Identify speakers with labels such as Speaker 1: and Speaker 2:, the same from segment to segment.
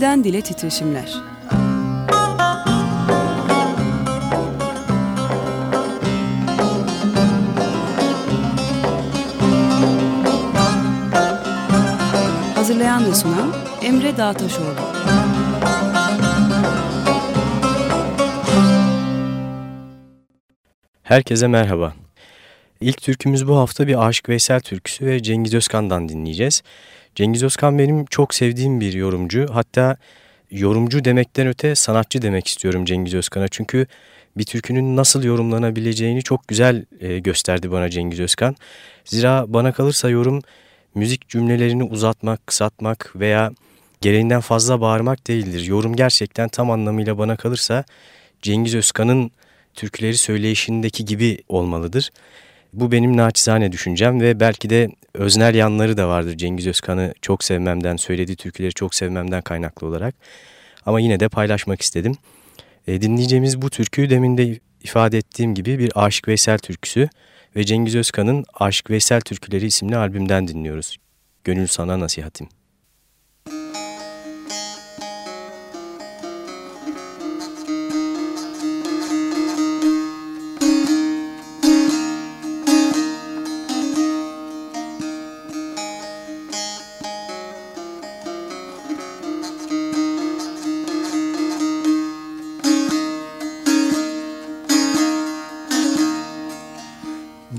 Speaker 1: Dilden Dile Titreşimler Hazırlayan ve sunan Emre Dağtaşoğlu
Speaker 2: Herkese merhaba. İlk türkümüz bu hafta bir Aşık Veysel türküsü ve Cengiz Özkan'dan dinleyeceğiz. Cengiz Özkan benim çok sevdiğim bir yorumcu. Hatta yorumcu demekten öte sanatçı demek istiyorum Cengiz Özkan'a. Çünkü bir türkünün nasıl yorumlanabileceğini çok güzel e, gösterdi bana Cengiz Özkan. Zira bana kalırsa yorum müzik cümlelerini uzatmak, kısaltmak veya gereğinden fazla bağırmak değildir. Yorum gerçekten tam anlamıyla bana kalırsa Cengiz Özkan'ın türküleri söyleyişindeki gibi olmalıdır. Bu benim naçizane düşüncem ve belki de öznel yanları da vardır Cengiz Özkan'ı çok sevmemden, söylediği türküleri çok sevmemden kaynaklı olarak. Ama yine de paylaşmak istedim. E, dinleyeceğimiz bu türkü demin de ifade ettiğim gibi bir Aşık Veysel türküsü ve Cengiz Özkan'ın Aşık Veysel Türküleri isimli albümden dinliyoruz. Gönül sana nasihatim.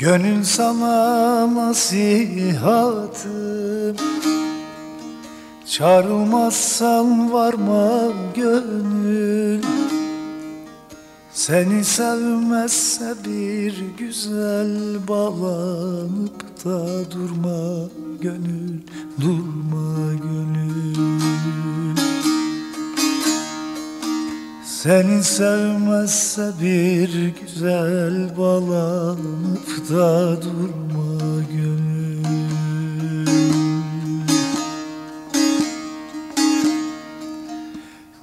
Speaker 3: Gönül sana nasihatım Çağrılmazsan varma gönül. Seni sevmezse bir güzel bağlanıp da durma gönül. Durma seni sevmezse bir güzel bağlanıp da durma gönül.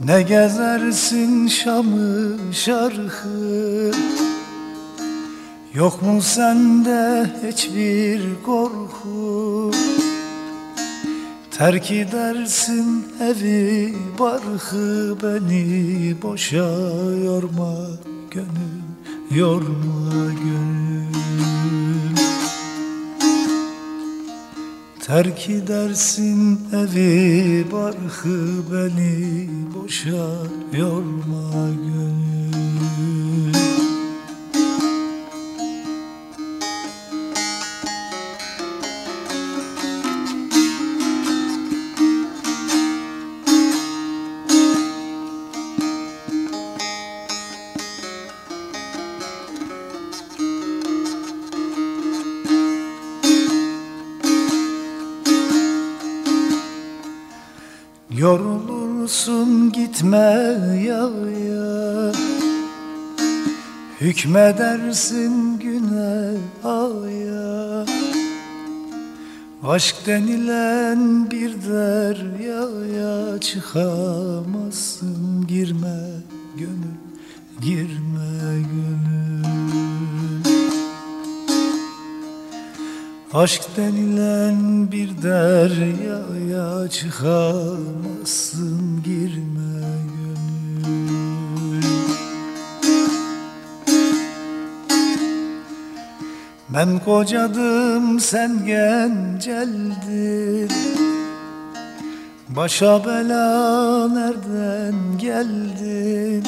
Speaker 3: Ne gezersin Şam'ı şarkı? Yok mu sende hiçbir korku Terk edersin evi barkı beni boşa yorma gönül yorma gönül. Terk edersin evi barkı beni boşa yorma gönül Yorulursun gitme ya ya Hükmedersin güne aya Aşk denilen bir deryaya çıkamazsın. Girme gönül, girme gönül. Aşk denilen bir deryaya çıkamazsın girme gönül. Ben kocadım sen genceldin. Başa bela nereden geldin?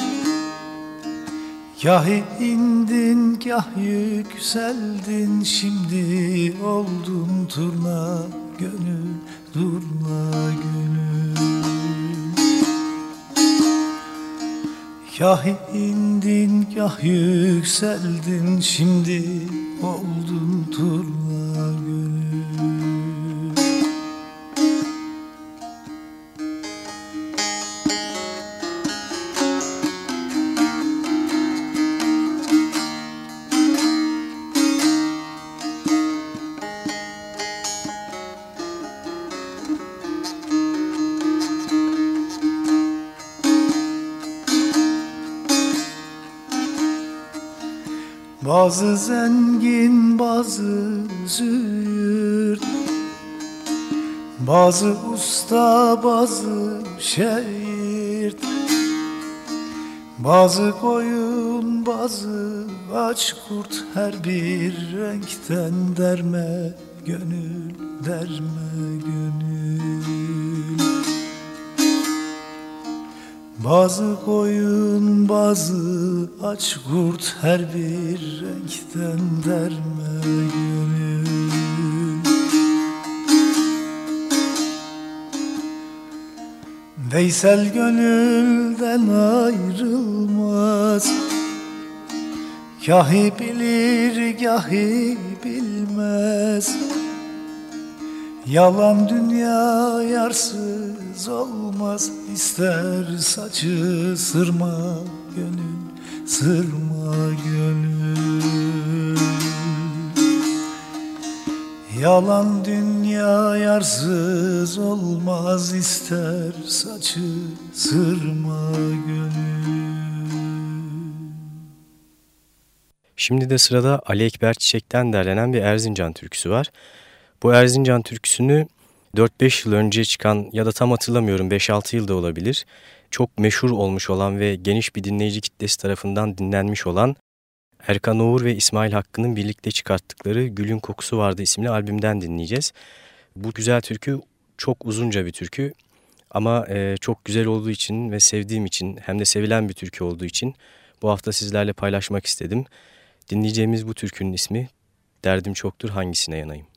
Speaker 3: Kah indin kah yükseldin. Şimdi oldun turna gönül durma gönül Kah indin kah yükseldin. Şimdi oldun turna gönül Bazı zengin bazı züğürt. Bazı usta bazı şehir Bazı koyun bazı aç kurt. Her bir renkten derme gönül derme gönül Bazı koyun bazı aç kurt Her bir renkten derme gönül. Veysel gönülden ayrılmaz. Gahi bilir gahi bilmez. Yalan dünya yarsız olmaz İster saçı sırma gönül Sırma gönül Yalan dünya yarsız olmaz ister saçı sırma gönül.
Speaker 1: Şimdi de sırada Ali Ekber Çiçek'ten derlenen bir Erzincan türküsü var. Bu Erzincan türküsünü 4-5 yıl önce çıkan ya da tam hatırlamıyorum 5-6 yılda olabilir. Çok meşhur olmuş olan ve geniş bir dinleyici kitlesi tarafından dinlenmiş olan Erkan Oğur ve İsmail Hakkı'nın birlikte çıkarttıkları Gülün Kokusu Vardı isimli albümden dinleyeceğiz. Bu güzel türkü çok uzunca bir türkü ama e, çok güzel olduğu için ve sevdiğim için hem de sevilen bir türkü olduğu için bu hafta sizlerle paylaşmak istedim. Dinleyeceğimiz bu türkünün ismi Derdim Çoktur Hangisine Yanayım.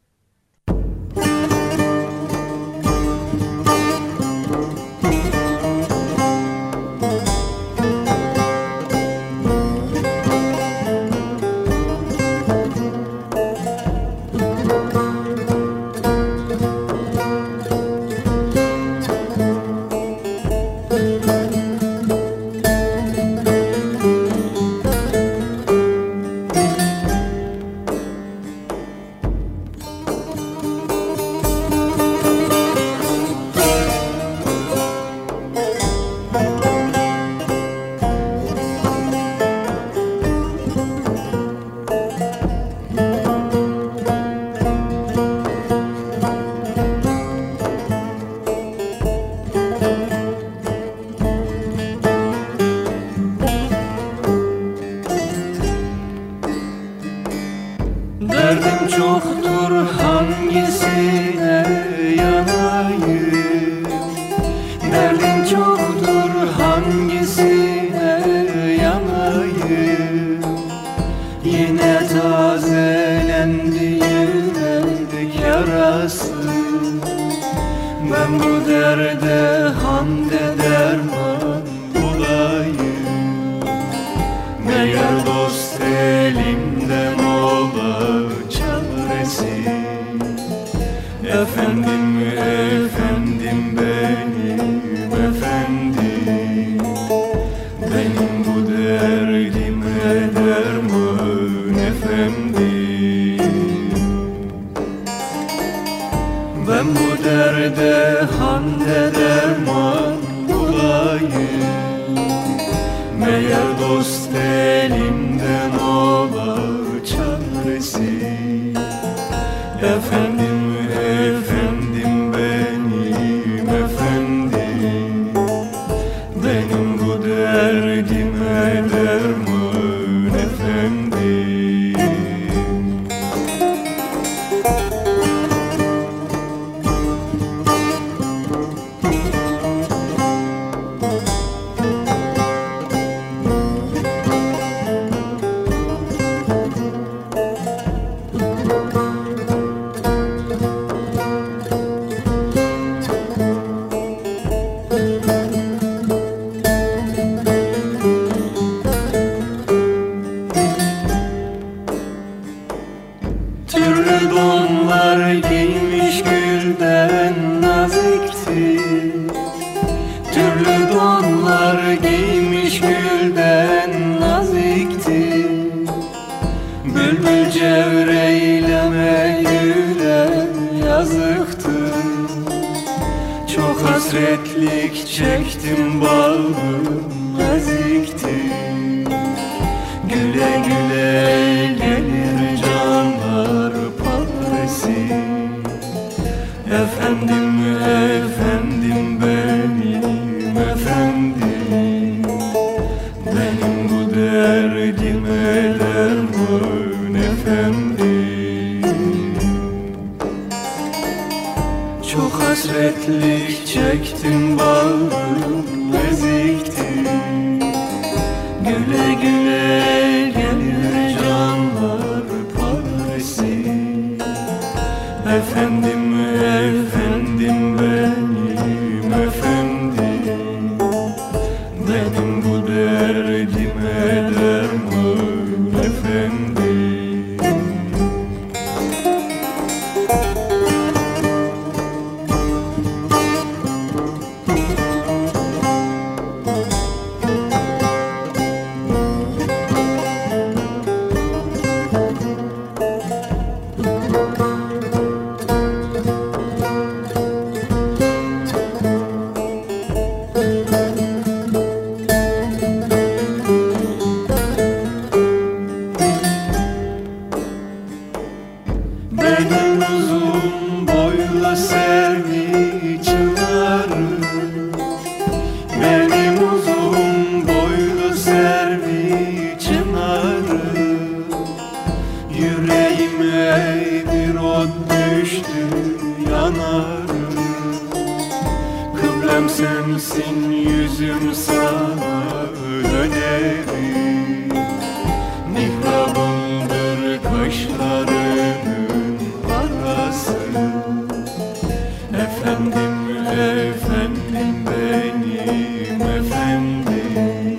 Speaker 1: efendim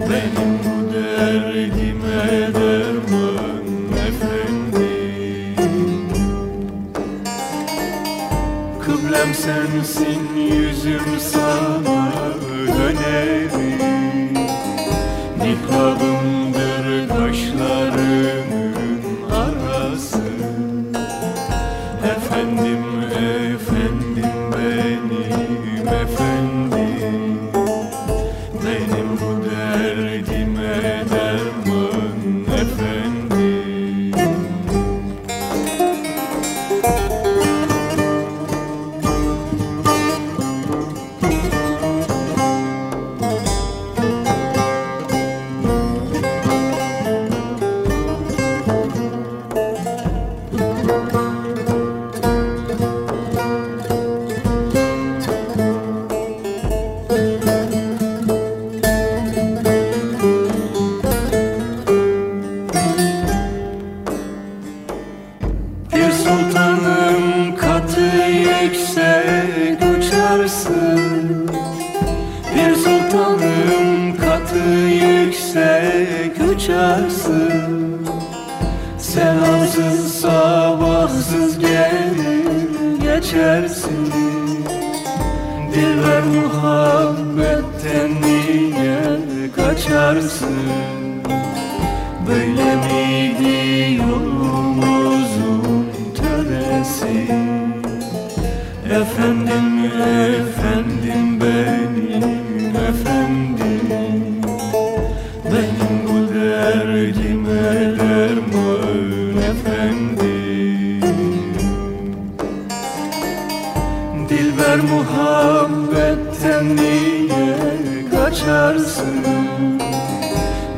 Speaker 1: Benim bu derman efendim. Kıblem sensin yüzüm sana dönerim Nikabım efendim benim efendim. Benim bu derdime derman efendim. Dilber muhabbetten niye kaçarsın?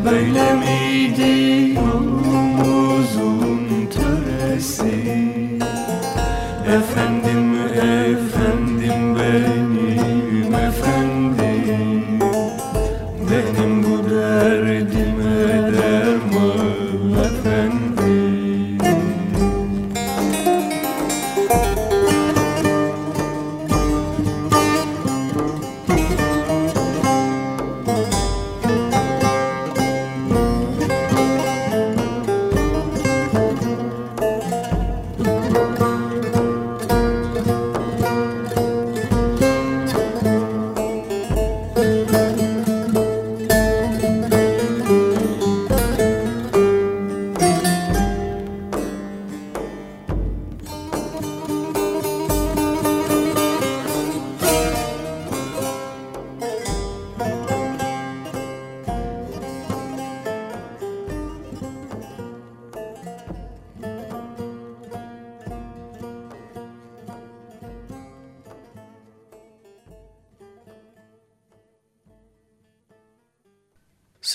Speaker 1: Böyle miydi yolumuzun töresi? Efendim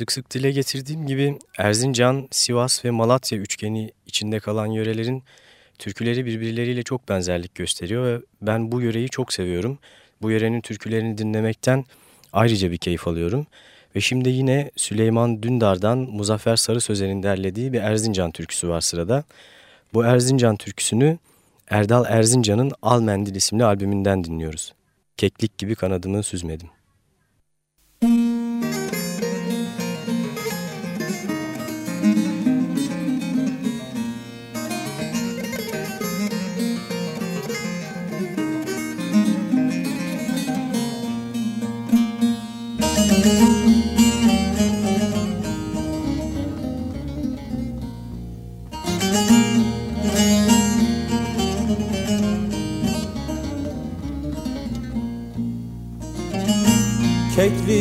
Speaker 2: Sık sık dile getirdiğim gibi Erzincan, Sivas ve Malatya üçgeni içinde kalan yörelerin türküleri birbirleriyle çok benzerlik gösteriyor ve ben bu yöreyi çok seviyorum. Bu yörenin türkülerini dinlemekten ayrıca bir keyif alıyorum. Ve şimdi yine Süleyman Dündar'dan Muzaffer Sarı Sözen'in derlediği bir Erzincan türküsü var sırada. Bu Erzincan türküsünü Erdal Erzincan'ın Al Mendil isimli albümünden dinliyoruz. Keklik gibi kanadımı süzmedim.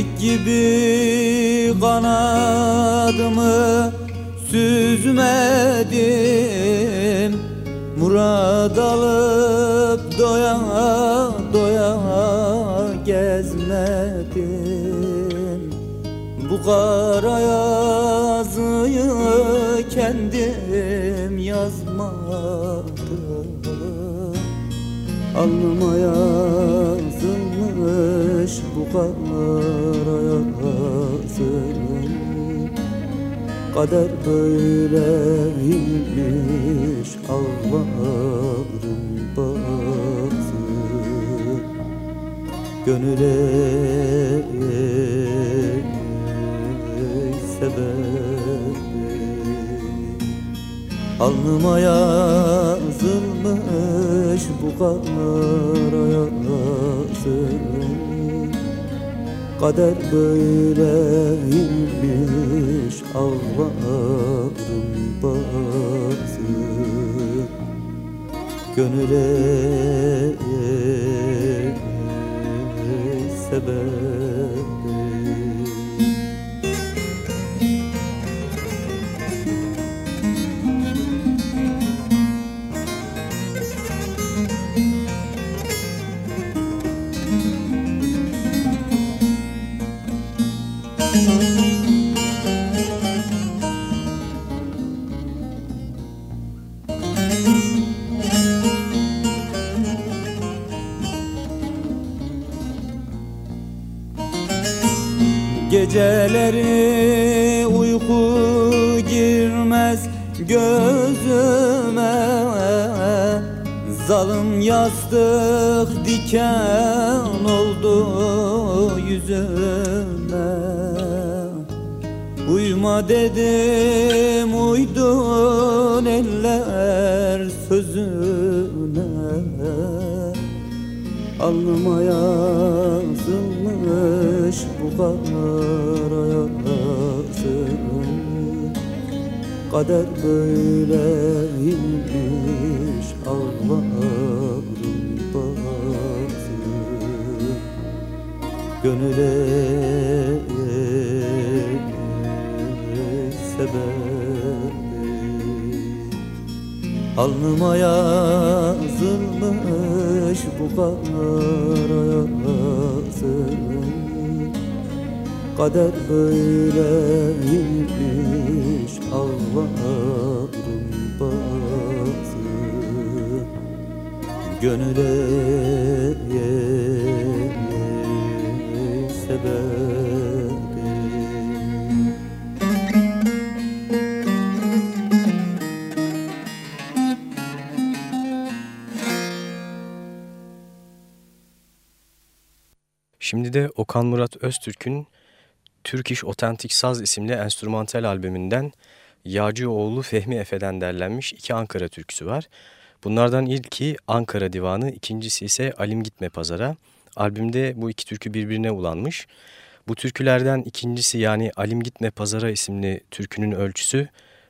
Speaker 4: Keklik gibi kanadımı süzmedim. Murad alıp doya doya gezmedim. Bu kara yazıyı kendim yazmadım. Alnıma yazılmış bu kara Kader böyleymiş Allah'ım bazı Gönüle sebep Alnıma yazılmış bu kara yazılmış Kader böyleymiş Allah'ım bazı. Gönüle sebep Geceleri uyku girmez gözüme. Zalım yastık diken oldu yüzüme. Uyuma dedim uydun eller sözüne. Alnıma bu kara yazılmış Kader böyleymiş Allah'ım bazı Gönüle Alnıma yazılmış bu kara yazılmış Kader böyleymiş Allah'ım bazı Gönüle sebep
Speaker 2: Şimdi de Okan Murat Öztürk'ün Türk İş Otentik Saz isimli enstrümantal albümünden Yağcıoğlu Fehmi Efe'den derlenmiş iki Ankara türküsü var. Bunlardan ilki Ankara Divanı, ikincisi ise Alim Gitme Pazara. Albümde bu iki türkü birbirine ulanmış. Bu türkülerden ikincisi yani Alim Gitme Pazara isimli türkünün ölçüsü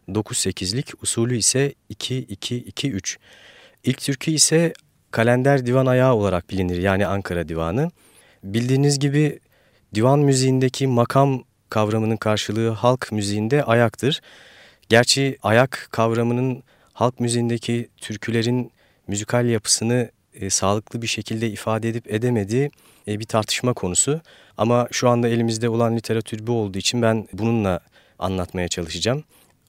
Speaker 2: 9-8'lik, usulü ise 2-2-2-3. İlk türkü ise kalender divan ayağı olarak bilinir yani Ankara Divanı. Bildiğiniz gibi divan müziğindeki makam kavramının karşılığı halk müziğinde ayaktır. Gerçi ayak kavramının halk müziğindeki türkülerin müzikal yapısını e, sağlıklı bir şekilde ifade edip edemediği e, bir tartışma konusu. Ama şu anda elimizde olan literatür bu olduğu için ben bununla anlatmaya çalışacağım.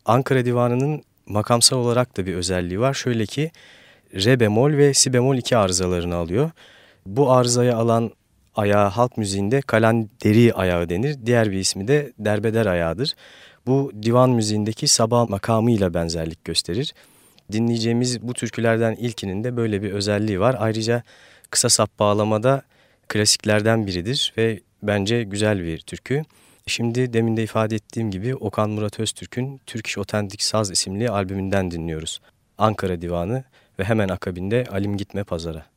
Speaker 2: Ankara Divanı'nın makamsal olarak da bir özelliği var. Şöyle ki re bemol ve si bemol iki arızalarını alıyor. Bu arızayı alan ayağı halk müziğinde kalanderi ayağı denir. Diğer bir ismi de derbeder ayağıdır. Bu divan müziğindeki sabah makamıyla benzerlik gösterir. Dinleyeceğimiz bu türkülerden ilkinin de böyle bir özelliği var. Ayrıca kısa sap bağlamada klasiklerden biridir ve bence güzel bir türkü. Şimdi demin de ifade ettiğim gibi Okan Murat Öztürk'ün Türk İş Otentik Saz isimli albümünden dinliyoruz. Ankara Divanı ve hemen akabinde Alim Gitme Pazara.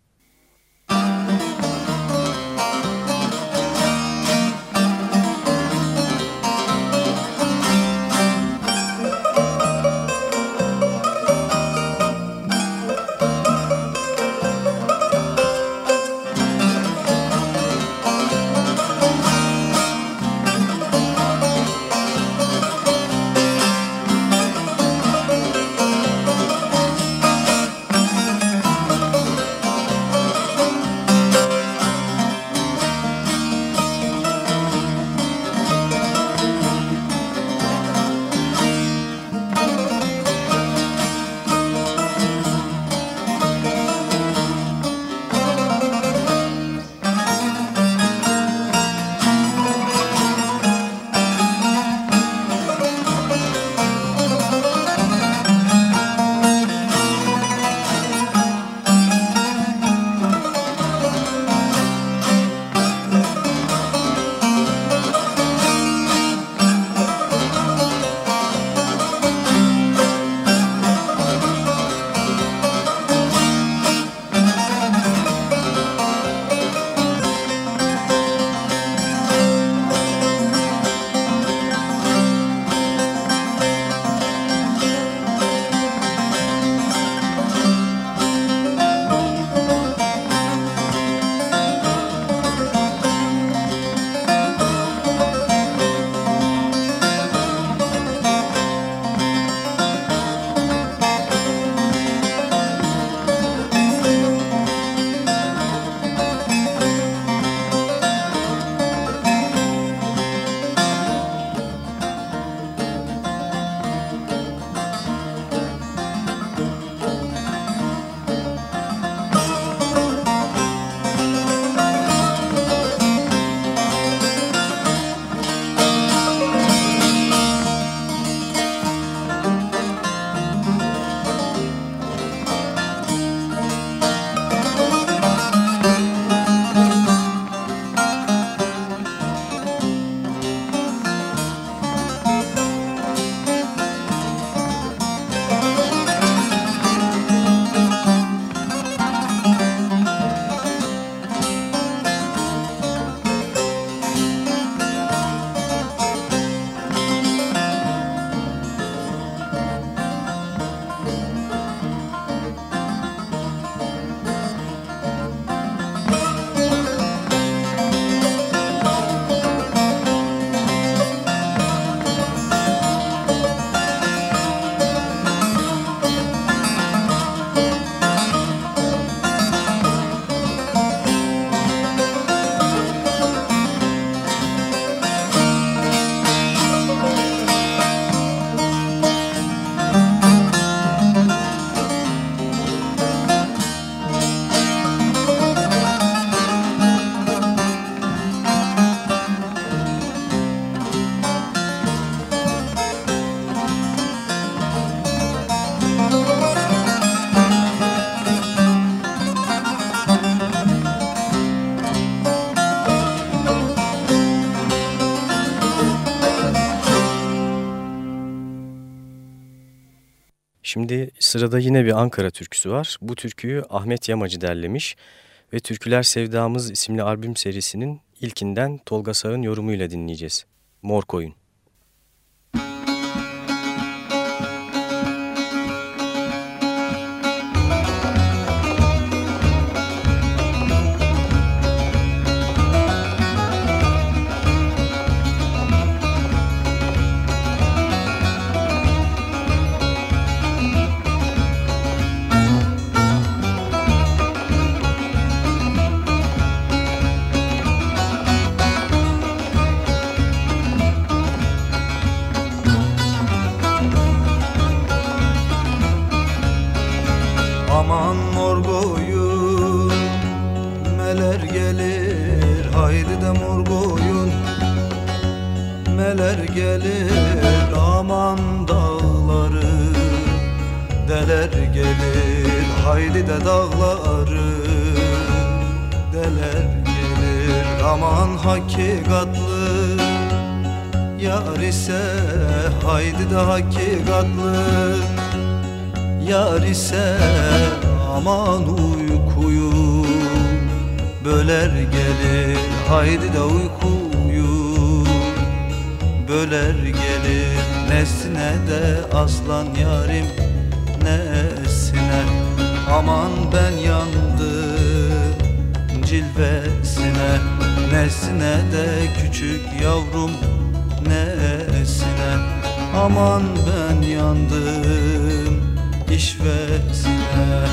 Speaker 2: Şimdi sırada yine bir Ankara türküsü var. Bu türküyü Ahmet Yamacı derlemiş ve Türküler Sevdamız isimli albüm serisinin ilkinden Tolga Sağ'ın yorumuyla dinleyeceğiz. Mor Koyun.
Speaker 5: Haydi de hakikatlı Yar ise aman uykuyu Böler gelir. Haydi de uykuyu Böler gelir. Nesine de aslan yarim Nesine? Aman ben yandım cilvesine. Nesine de küçük yavrum nesine Aman ben yandım işvesine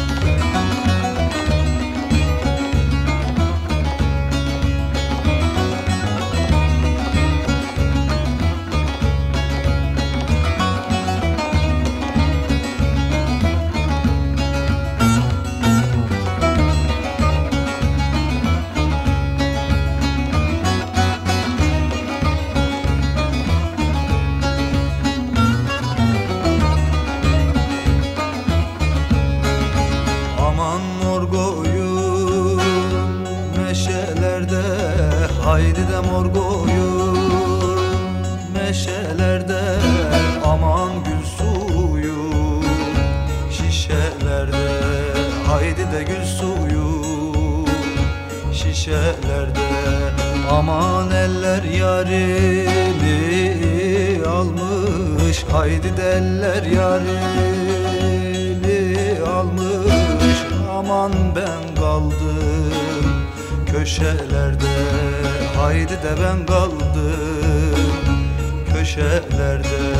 Speaker 5: köşelerde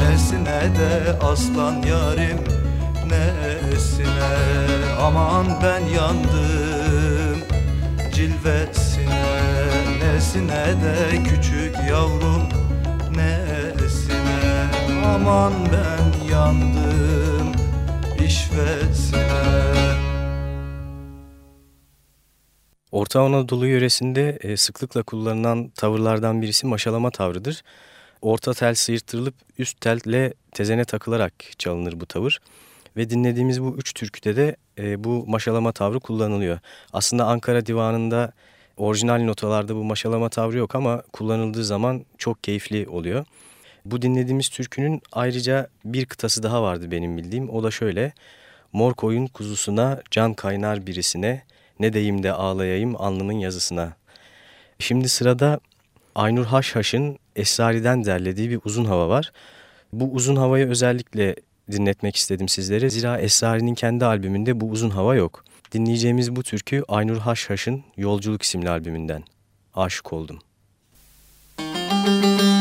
Speaker 5: Nesine de aslan yarim nesine? Aman ben yandım cilvesine. Nesine de küçük yavrum nesine? Aman ben yandım işvesine
Speaker 2: Orta Anadolu yöresinde e, sıklıkla kullanılan tavırlardan birisi maşalama tavrıdır. Orta tel sıyırtırılıp üst telle tezene takılarak çalınır bu tavır. Ve dinlediğimiz bu üç türküde de e, bu maşalama tavrı kullanılıyor. Aslında Ankara Divanı'nda orijinal notalarda bu maşalama tavrı yok ama kullanıldığı zaman çok keyifli oluyor. Bu dinlediğimiz türkünün ayrıca bir kıtası daha vardı benim bildiğim. O da şöyle. Mor koyun kuzusuna can kaynar birisine ne deyim de ağlayayım alnımın yazısına. Şimdi sırada Aynur Haşhaş'ın Esrari'den derlediği bir uzun hava var. Bu uzun havayı özellikle dinletmek istedim sizlere. Zira Esrari'nin kendi albümünde bu uzun hava yok. Dinleyeceğimiz bu türkü Aynur Haşhaş'ın Yolculuk isimli albümünden. Aşık oldum.
Speaker 6: Aşık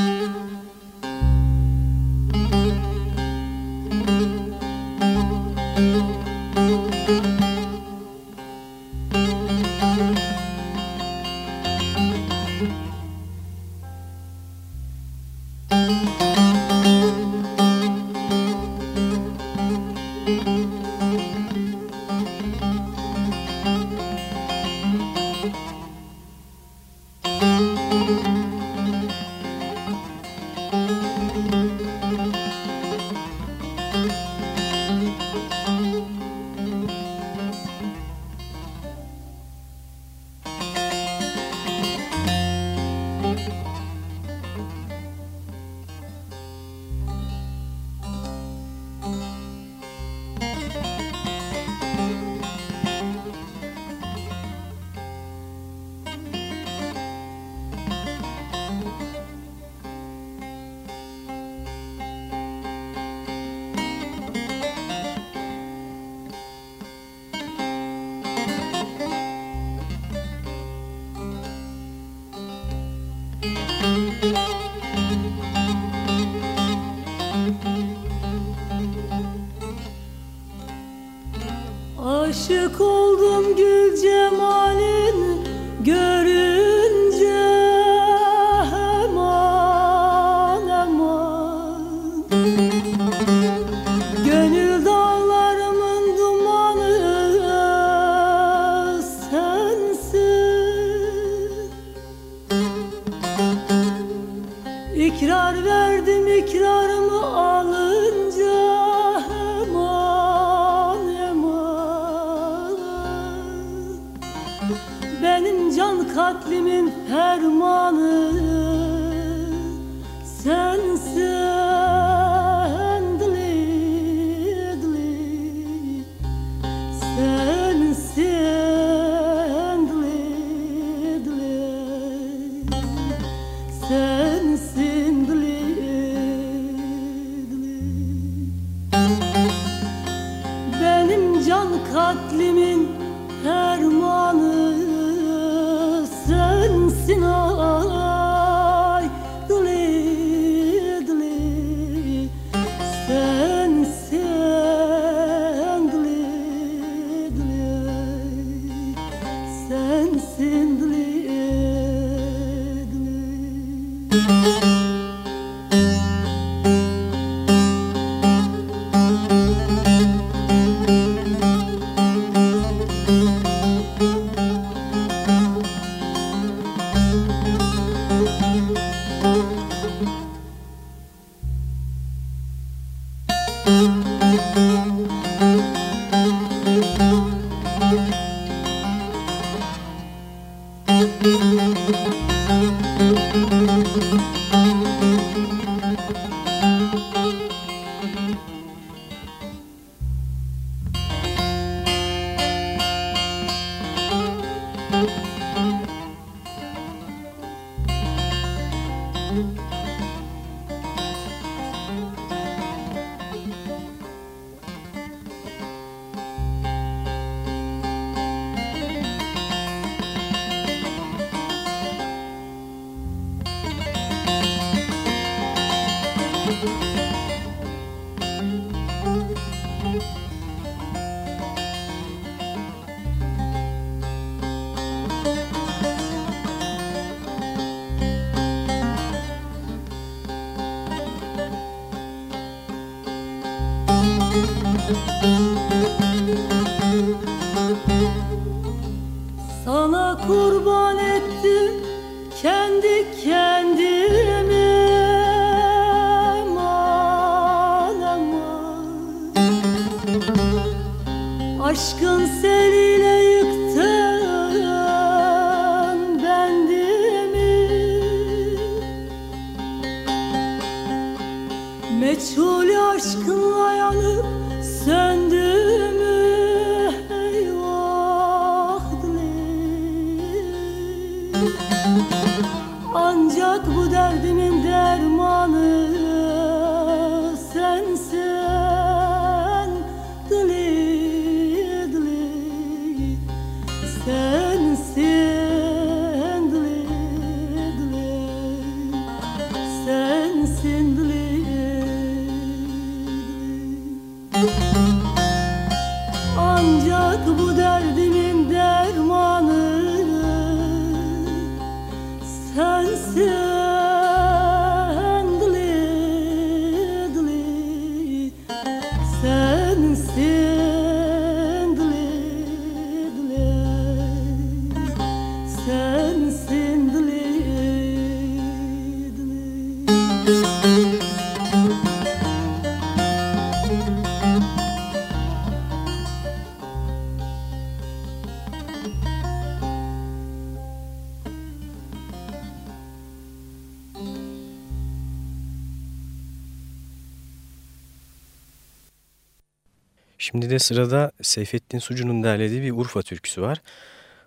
Speaker 2: Şimdi de sırada Seyfettin Sucu'nun derlediği bir Urfa türküsü var.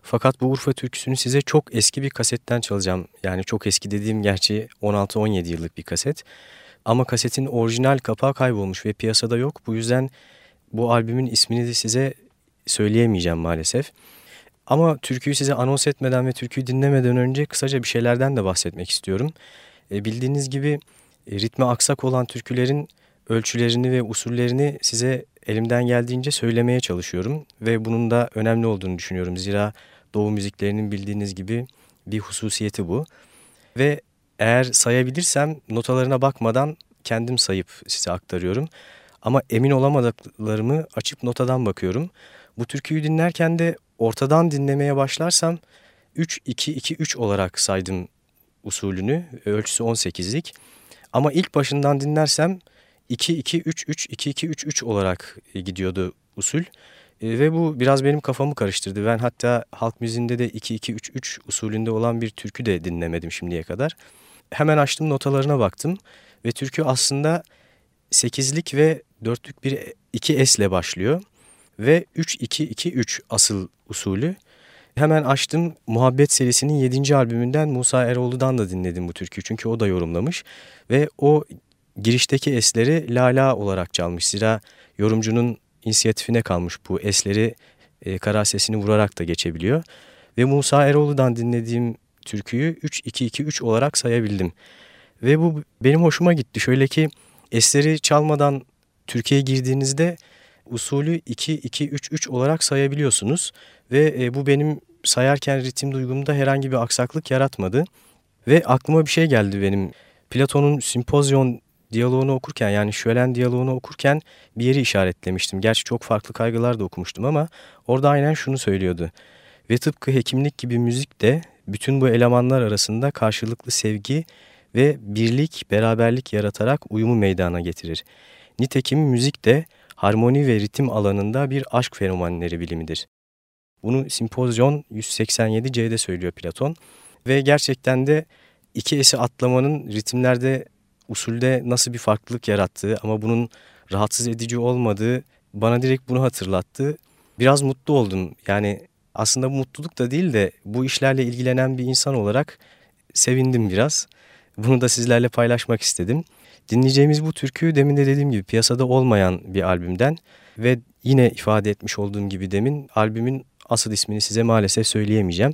Speaker 2: Fakat bu Urfa türküsünü size çok eski bir kasetten çalacağım. Yani çok eski dediğim gerçi 16-17 yıllık bir kaset. Ama kasetin orijinal kapağı kaybolmuş ve piyasada yok. Bu yüzden bu albümün ismini de size söyleyemeyeceğim maalesef. Ama türküyü size anons etmeden ve türküyü dinlemeden önce kısaca bir şeylerden de bahsetmek istiyorum. E, bildiğiniz gibi e, ritmi aksak olan türkülerin ölçülerini ve usullerini size elimden geldiğince söylemeye çalışıyorum ve bunun da önemli olduğunu düşünüyorum. Zira doğu müziklerinin bildiğiniz gibi bir hususiyeti bu. Ve eğer sayabilirsem notalarına bakmadan kendim sayıp size aktarıyorum. Ama emin olamadıklarımı açıp notadan bakıyorum. Bu türküyü dinlerken de ortadan dinlemeye başlarsam 3-2-2-3 olarak saydım usulünü. Ölçüsü 18'lik. Ama ilk başından dinlersem 2-2-3-3-2-2-3-3 olarak gidiyordu usul. E, ve bu biraz benim kafamı karıştırdı. Ben hatta halk müziğinde de 2-2-3-3 usulünde olan bir türkü de dinlemedim şimdiye kadar. Hemen açtım notalarına baktım ve türkü aslında 8'lik ve 4'lük bir 2 S ile başlıyor ve 3-2-2-3 asıl usulü. Hemen açtım Muhabbet serisinin 7. albümünden Musa Eroğlu'dan da dinledim bu türküyü çünkü o da yorumlamış ve o girişteki esleri la la olarak çalmış. Zira yorumcunun inisiyatifine kalmış bu esleri e, kara sesini vurarak da geçebiliyor. Ve Musa Eroğlu'dan dinlediğim türküyü 3-2-2-3 olarak sayabildim. Ve bu benim hoşuma gitti. Şöyle ki esleri çalmadan Türkiye'ye girdiğinizde usulü 2-2-3-3 olarak sayabiliyorsunuz. Ve e, bu benim sayarken ritim duygumda herhangi bir aksaklık yaratmadı. Ve aklıma bir şey geldi benim. Platon'un simpozyon diyaloğunu okurken yani Şölen diyaloğunu okurken bir yeri işaretlemiştim. Gerçi çok farklı kaygılar da okumuştum ama orada aynen şunu söylüyordu. Ve tıpkı hekimlik gibi müzik de bütün bu elemanlar arasında karşılıklı sevgi ve birlik, beraberlik yaratarak uyumu meydana getirir. Nitekim müzik de harmoni ve ritim alanında bir aşk fenomenleri bilimidir. Bunu Simpozyon 187C'de söylüyor Platon ve gerçekten de iki esi atlamanın ritimlerde usulde nasıl bir farklılık yarattığı ama bunun rahatsız edici olmadığı bana direkt bunu hatırlattı. Biraz mutlu oldum. Yani aslında bu mutluluk da değil de bu işlerle ilgilenen bir insan olarak sevindim biraz. Bunu da sizlerle paylaşmak istedim. Dinleyeceğimiz bu türkü demin de dediğim gibi piyasada olmayan bir albümden ve yine ifade etmiş olduğum gibi demin albümün asıl ismini size maalesef söyleyemeyeceğim.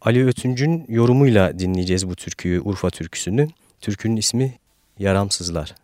Speaker 2: Ali Ötüncü'nün yorumuyla dinleyeceğiz bu türküyü, Urfa türküsünü. Türkünün ismi Yaramsızlar.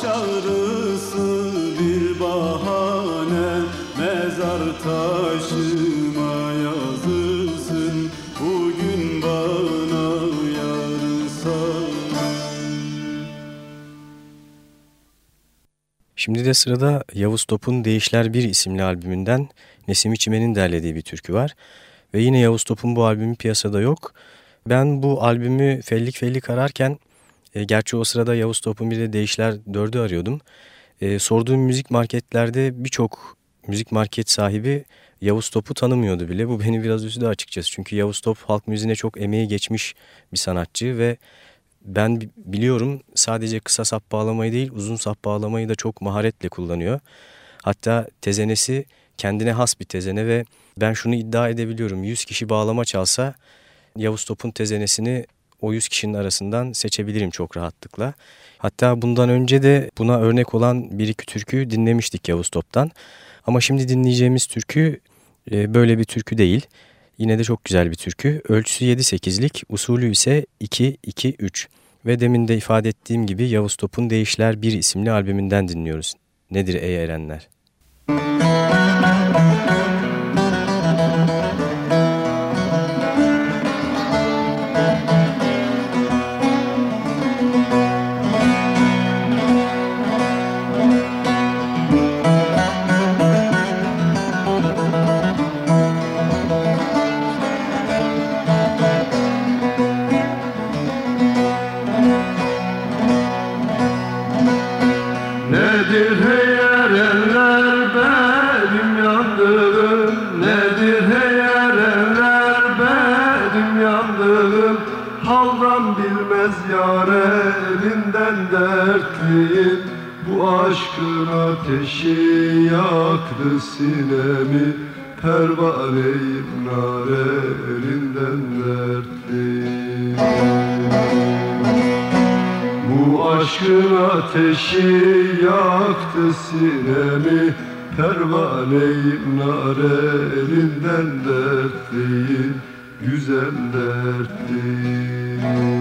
Speaker 7: Baş ağrısı bir bahane Mezar taşıma yazılsın Bugün bana yarın sana
Speaker 2: Şimdi de sırada Yavuz Top'un Değişler 1 isimli albümünden Nesim İçimen'in derlediği bir türkü var. Ve yine Yavuz Top'un bu albümü piyasada yok. Ben bu albümü fellik fellik ararken, e, gerçi o sırada Yavuz Top'un bir de Değişler 4'ü arıyordum. E, sorduğum müzik marketlerde birçok müzik market sahibi Yavuz Top'u tanımıyordu bile. Bu beni biraz üzdü açıkçası. Çünkü Yavuz Top halk müziğine çok emeği geçmiş bir sanatçı ve ben biliyorum sadece kısa sap bağlamayı değil uzun sap bağlamayı da çok maharetle kullanıyor. Hatta tezenesi kendine has bir tezene ve ben şunu iddia edebiliyorum 100 kişi bağlama çalsa Yavuz Top'un tezenesini o 100 kişinin arasından seçebilirim çok rahatlıkla. Hatta bundan önce de buna örnek olan bir iki türkü dinlemiştik Yavuz Top'tan. Ama şimdi dinleyeceğimiz türkü e, böyle bir türkü değil. Yine de çok güzel bir türkü. Ölçüsü 7-8'lik, usulü ise 2-2-3. Ve demin de ifade ettiğim gibi Yavuz Top'un Değişler 1 isimli albümünden dinliyoruz. Nedir ey erenler?
Speaker 7: Nedir hey erenler benim yandığım? Nedir hey erenler benim yandığım? Haldan bilmez yar elinden dertliyim. Bu aşkın ateşi yaktı sinemi. Pervaneyim nar elinden dertliyim aşkın ateşi yaktı sinemi Pervaneyim nar elinden dertliyim Güzel dertliyim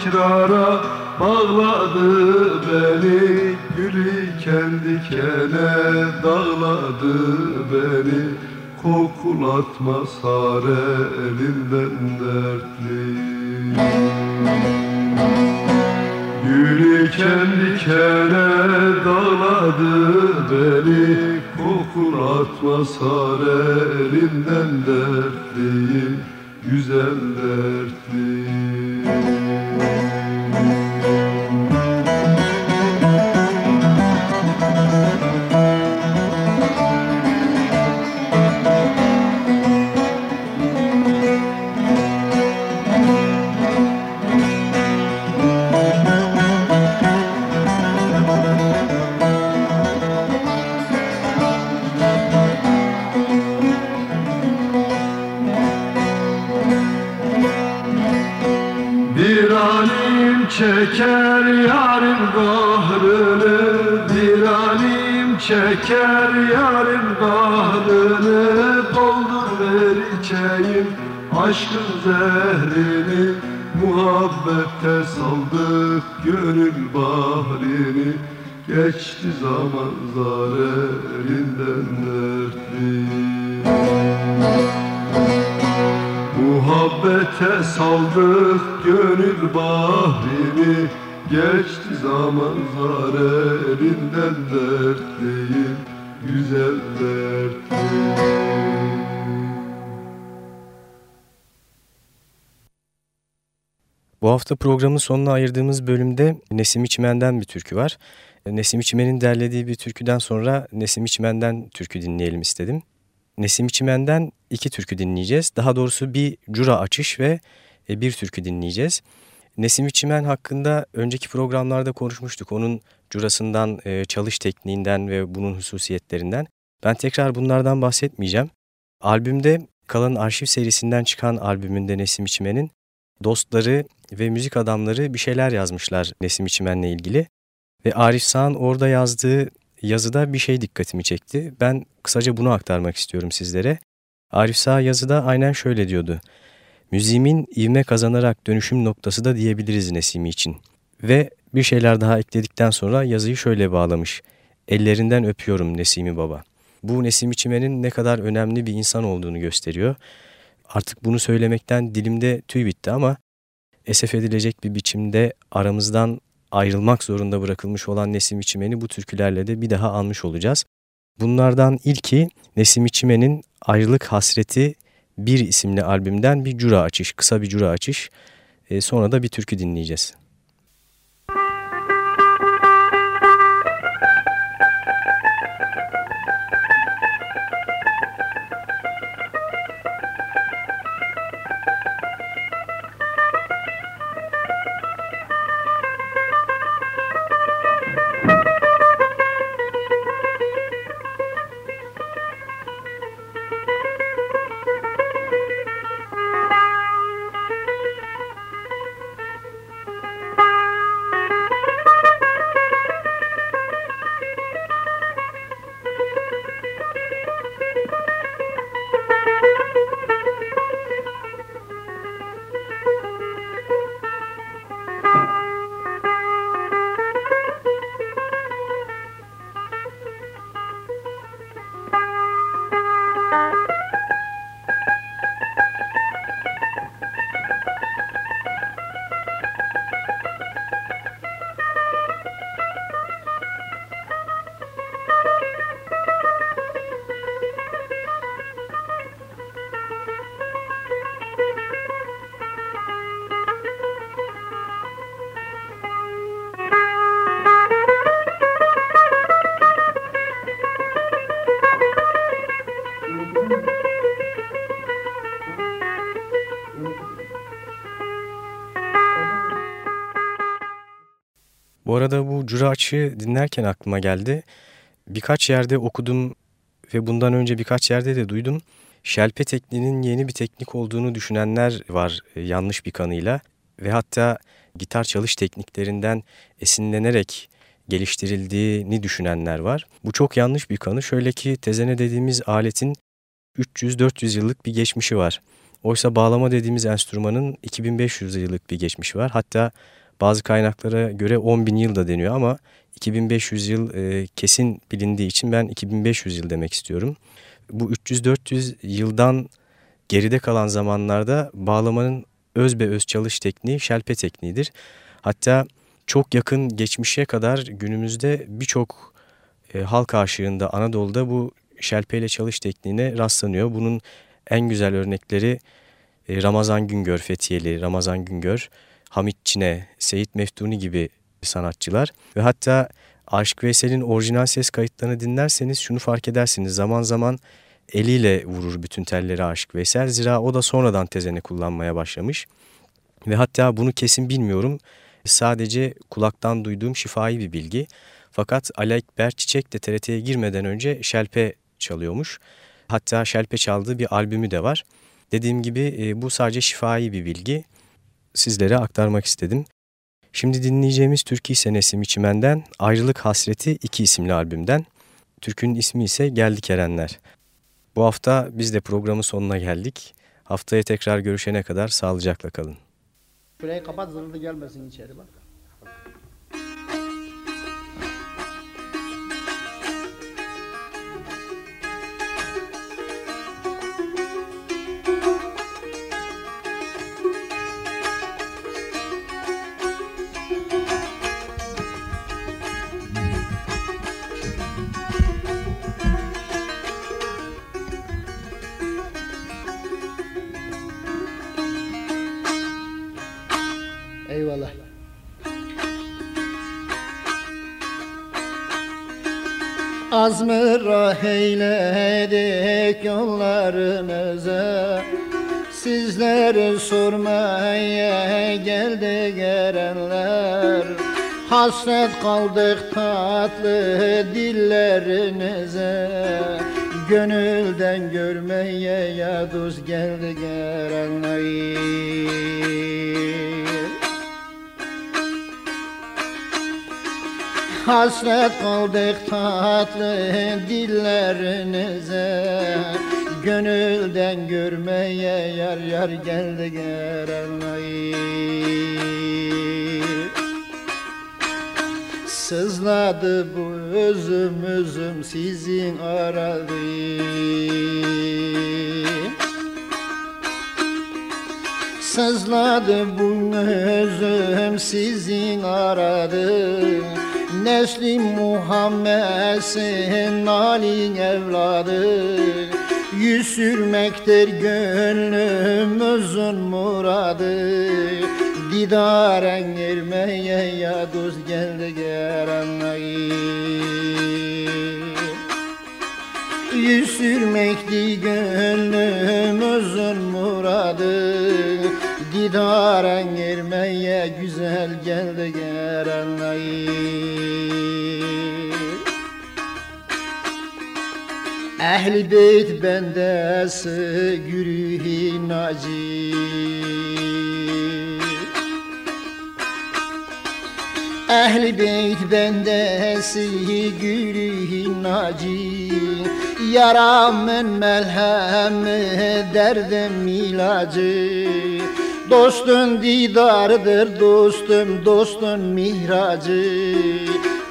Speaker 7: ikrara bağladı beni. Gülü kendi kene dağladı beni. Kokulatma sare elinden dertli. Gülü kendi kere dağladı beni. Kokulatma sare elinden dertliyim Güzel dertliyim alim çeker yarın kahrını Doldur ver içeyim aşkın zehrini. Muhabbette saldık gönül bahrini Geçti zaman zar elinden dertli. Muhabbete saldık gönül bahrini
Speaker 3: Geçti zaman zar elinden dert değil Güzel dert değil
Speaker 2: Bu hafta programın sonuna ayırdığımız bölümde Nesim İçmen'den bir türkü var. Nesim İçmen'in derlediği bir türküden sonra Nesim İçmen'den türkü dinleyelim istedim. Nesim İçmen'den iki türkü dinleyeceğiz. Daha doğrusu bir cura açış ve e, bir türkü dinleyeceğiz. Nesim İçmen hakkında önceki programlarda konuşmuştuk. Onun curasından, e, çalış tekniğinden ve bunun hususiyetlerinden. Ben tekrar bunlardan bahsetmeyeceğim. Albümde Kalan Arşiv serisinden çıkan albümünde Nesim İçmen'in dostları ve müzik adamları bir şeyler yazmışlar Nesim İçmen'le ilgili. Ve Arif Sağ'ın orada yazdığı yazıda bir şey dikkatimi çekti. Ben kısaca bunu aktarmak istiyorum sizlere. Arif Sağ yazıda aynen şöyle diyordu. Müziğimin ivme kazanarak dönüşüm noktası da diyebiliriz Nesimi için. Ve bir şeyler daha ekledikten sonra yazıyı şöyle bağlamış. Ellerinden öpüyorum Nesimi Baba. Bu Nesim İçmen'in ne kadar önemli bir insan olduğunu gösteriyor. Artık bunu söylemekten dilimde tüy bitti ama esef edilecek bir biçimde aramızdan ayrılmak zorunda bırakılmış olan Nesim İçmen'i bu türkülerle de bir daha almış olacağız. Bunlardan ilki Nesim İçmen'in Ayrılık Hasreti Bir isimli albümden bir cura açış, kısa bir cura açış. E, sonra da bir türkü dinleyeceğiz. Bu arada bu Curaç'ı dinlerken aklıma geldi. Birkaç yerde okudum ve bundan önce birkaç yerde de duydum. Şelpe tekniğinin yeni bir teknik olduğunu düşünenler var e, yanlış bir kanıyla. Ve hatta gitar çalış tekniklerinden esinlenerek geliştirildiğini düşünenler var. Bu çok yanlış bir kanı. Şöyle ki tezene dediğimiz aletin 300-400 yıllık bir geçmişi var. Oysa bağlama dediğimiz enstrümanın 2500 yıllık bir geçmişi var. Hatta bazı kaynaklara göre 10 bin yıl da deniyor ama 2500 yıl e, kesin bilindiği için ben 2500 yıl demek istiyorum. Bu 300-400 yıldan geride kalan zamanlarda bağlamanın öz be öz çalış tekniği şelpe tekniğidir. Hatta çok yakın geçmişe kadar günümüzde birçok e, halk aşığında Anadolu'da bu şelpeyle çalış tekniğine rastlanıyor. Bunun en güzel örnekleri e, Ramazan Güngör, Fethiyeli Ramazan Güngör, Hamit Çine, Seyit Meftuni gibi sanatçılar ve hatta Aşık Veysel'in orijinal ses kayıtlarını dinlerseniz şunu fark edersiniz. Zaman zaman eliyle vurur bütün telleri Aşık Veysel. Zira o da sonradan tezeni kullanmaya başlamış. Ve hatta bunu kesin bilmiyorum. Sadece kulaktan duyduğum şifai bir bilgi. Fakat Ali Ekber Çiçek de TRT'ye girmeden önce şelpe çalıyormuş. Hatta şelpe çaldığı bir albümü de var. Dediğim gibi e, bu sadece şifai bir bilgi. Sizlere aktarmak istedim. Şimdi dinleyeceğimiz türkü ise Nesim İçimen'den Ayrılık Hasreti 2 isimli albümden. Türkünün ismi ise Geldik Erenler. Bu hafta biz de programın sonuna geldik. Haftaya tekrar görüşene kadar sağlıcakla kalın.
Speaker 8: Şurayı kapat zırhlı gelmesin içeri bak. Eyvallah. Az mı rah eyledik yollarınıza Sizleri sormaya geldi gelenler Hasret kaldık tatlı dillerinize. Gönülden görmeye ya dost geldi gelenler Hasret kaldık tatlı dillerinize Gönülden görmeye yar yar geldi gelenler Sızladı bu özüm özüm sizin aradı. Sızladı bu özüm sizin aradı Nesli Muhammed'sin Ali evladı. Yüz sürmektir gönlümüzün muradı. Didaren ermeye ya dost geldi gelenler Yüz sürmekti gönlümüzün Didaren ermeye güzel geldi gelenler. Ehli beyt bendesi gürühi naci. Ehli beyt bendesi gürühi naci. Yaramın melhemi derdim ilacı Dostun didarıdır dostum dostun mihracı.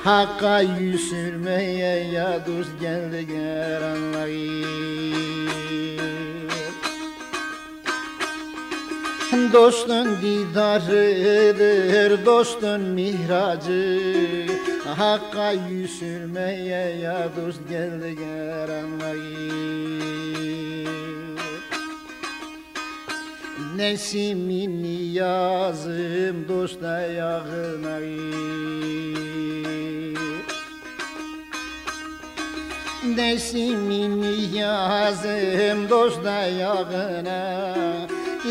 Speaker 8: Hakka yüz sürmeye ya dost geldi gelenler Dostun didarıdır dostun mihracı. Hakka yüz sürmeye ya dost geldi gelenler Nesimin yazım dost ayağına Nesimin yazım dost ayağına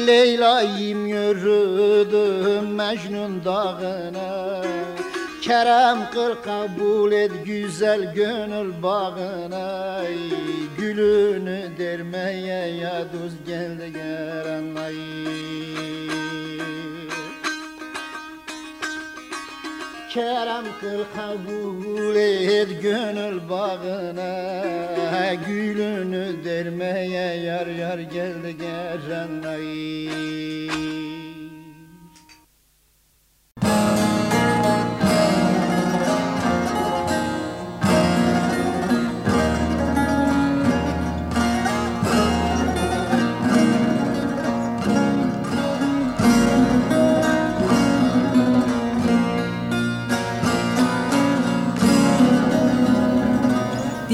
Speaker 8: Leyla'yım yürüdüm Mecnun dağına Kerem kıl kabul et güzel gönül bağına. Gülünü dermeye ya dost geldi gelenler Kerem kıl kabul et gönül bağına. Gülünü dermeye yar yar geldi gelenler